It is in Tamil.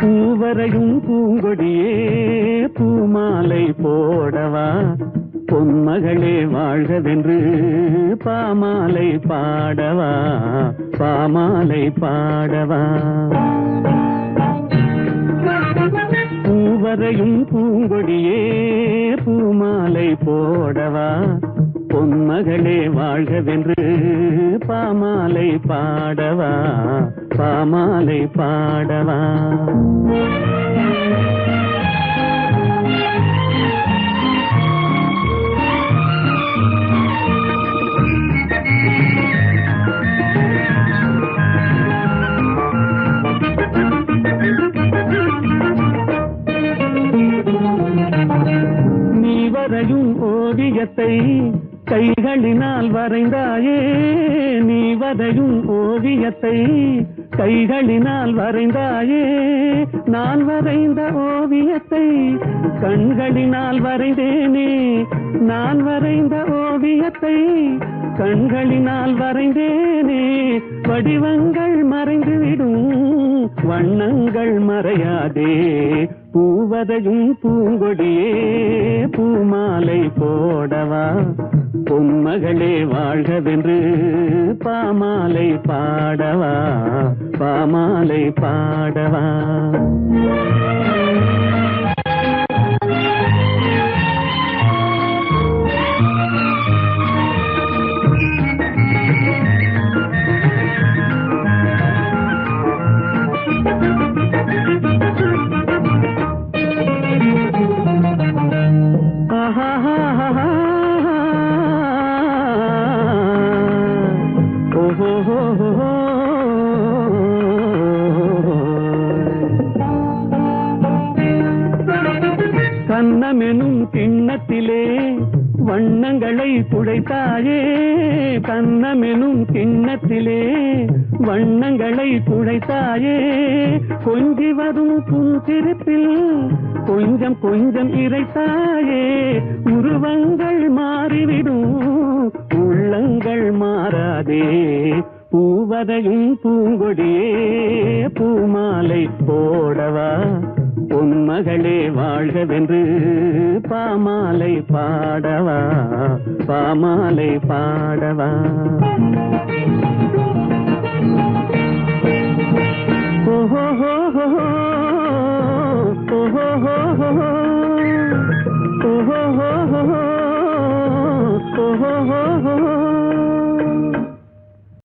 பூவரையும் பூங்கொடியே பூமாலை போடவா? பொன்மகளே வாழ்கவென்று பாமாலை பாடவா? பாமாலை பாடவா? வரையும் பூங்கொடியே பூமாலை போடவா? பொன்மகளே வாழ்கவென்று பாமாலை பாடவா? பாமாலை பாடவா? வரையும் ஓவியத்தை கைகளினால் வரைந்தாயே நீ வரையும் ஓவியத்தை கைகளினால் வரைந்தாயே நான் வரைந்த ஓவியத்தை கண்களினால் வரைந்தேனே நான் வரைந்த ஓவியத்தை கண்களினால் வரைந்தேனே வடிவங்கள் மறைந்துவிடும் வண்ணங்கள் மறையாதே பூவதையும் பூங்கொடியே பூமாலை போடவா? பொன்மகளே வாழ்கவென்று பாமாலை பாடவா? பாமாலை பாடவா? கிண்ணத்திலே வண்ணங்களை துடைத்தாயே கன்னமெனும் கிண்ணத்திலே வண்ணங்களை துடைத்தாயே கொஞ்சி வரும் புன்சிரிப்பில் கொஞ்சம் கொஞ்சம் இறைத்தாயே உருவங்கள் மாறிவிடும் உள்ளங்கள் மாறாதே பூவதையும் பூங்கொடியே பூமாலை போடவா? பொன்மகளே வாழ்கவென்று பாமாலை பாடவா பாமாலை பாடவா ஓஹோஹோஹோ.